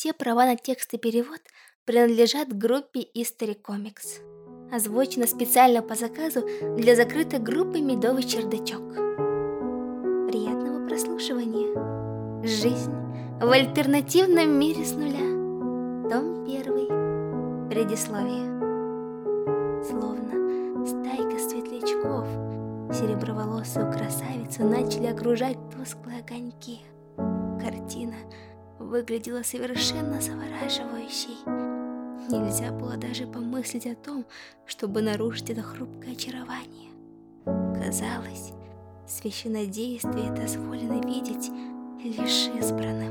все права на текст и перевод принадлежат группе History Comics. Озвучено специально по заказу для закрытой группы «Медовый чердачок». Приятного прослушивания. Жизнь в альтернативном мире с нуля. Том 1. Предисловие. Словно стайка светлячков, сереброволосую красавицу начали окружать тусклые огоньки. Картина выглядела совершенно завораживающей. Нельзя было даже помыслить о том, чтобы нарушить это хрупкое очарование. Казалось, священнодействие дозволено видеть лишь избранным.